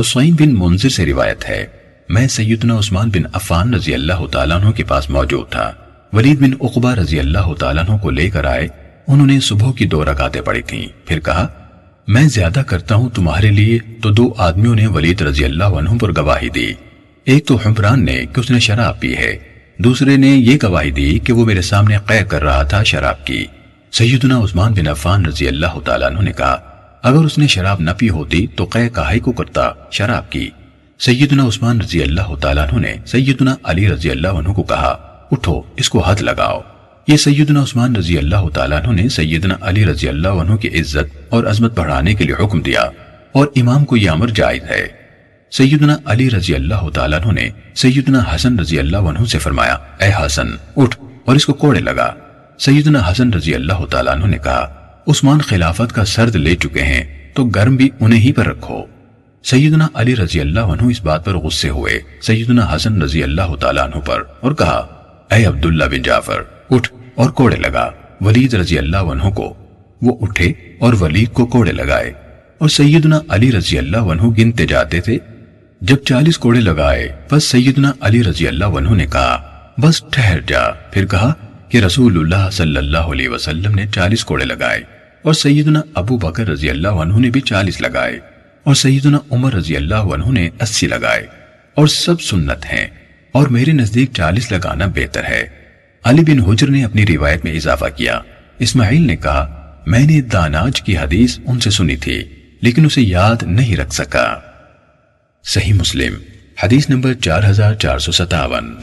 حسین بن منظر سے روایت ہے، میں سیدنا عثمان بن عفان رضی اللہ تعالیٰ عنہ کے پاس موجود تھا۔ ولید بن عقبہ رضی اللہ تعالیٰ عنہ کو لے کر آئے، انہوں نے صبح کی دو رکاتیں پڑھی تھیں۔ پھر کہا، میں زیادہ کرتا ہوں تمہارے لیے تو دو آدمیوں نے ولید رضی اللہ عنہ پر گواہی دی۔ ایک تو حمران نے کہ اس نے شراب پی ہے، دوسرے نے یہ گواہی دی کہ وہ میرے سامنے قے کر رہا تھا شراب کی۔ سیدنا عثمان بن عفان رضی اللہ تعالیٰ عنہ نے کہا اگر اس نے شراب نہ پی ہوتی تو قے کہائی کو کرتا شراب کی۔ سیدنا عثمان رضی اللہ تعالیٰ عنہ نے سیدنا علی رضی اللہ عنہ کو کہا، اٹھو، اس کو حد لگاؤ۔ یہ سیدنا عثمان رضی اللہ تعالیٰ عنہ نے سیدنا علی رضی اللہ عنہ کی عزت اور عظمت بڑھانے کے لیے حکم دیا اور امام کو یہ امر جائز ہے۔ سیدنا علی رضی اللہ تعالیٰ عنہ نے سیدنا حسن رضی اللہ عنہ سے فرمایا، اے حسن، اٹھ اور اس کو کوڑے لگا۔ سیدنا حسن رضی اللہ تعالیٰ عنہ نے کہا عثمان خلافت کا سرد لے چکے ہیں، تو گرم بھی انہیں ہی پر رکھو۔ سیدنا علی رضی اللہ عنہ اس بات پر غصے ہوئے، سیدنا حسن رضی اللہ تعالیٰ عنہ پر، اور کہا، اے عبداللہ بن جعفر، اٹھ اور کوڑے لگا۔ ولید رضی اللہ عنہ کو، وہ اٹھے اور ولید کو کوڑے لگائے۔ اور سیدنا علی رضی اللہ عنہ گنتے جاتے تھے۔ جب چالیس کوڑے لگائے بس سیدنا علی رضی اللہ عنہ نے کہا، بس ٹھہر جا۔ پھر کہا کہ رسول اللہ صلی اللہ علیہ وسلم نے چالیس کوڑے لگائے۔ اور سیدنا ابو بکر رضی اللہ عنہ نے بھی چالیس لگائے اور سیدنا عمر رضی اللہ عنہ نے اسی لگائے اور سب سنت ہیں اور میرے نزدیک چالیس لگانا بہتر ہے۔ علی بن حجر نے اپنی روایت میں اضافہ کیا۔ اسماعیل نے کہا، میں نے داناج کی حدیث ان سے سنی تھی، لیکن اسے یاد نہیں رکھ سکا۔ صحیح مسلم، حدیث نمبر چار ہزار چار سو ستاون۔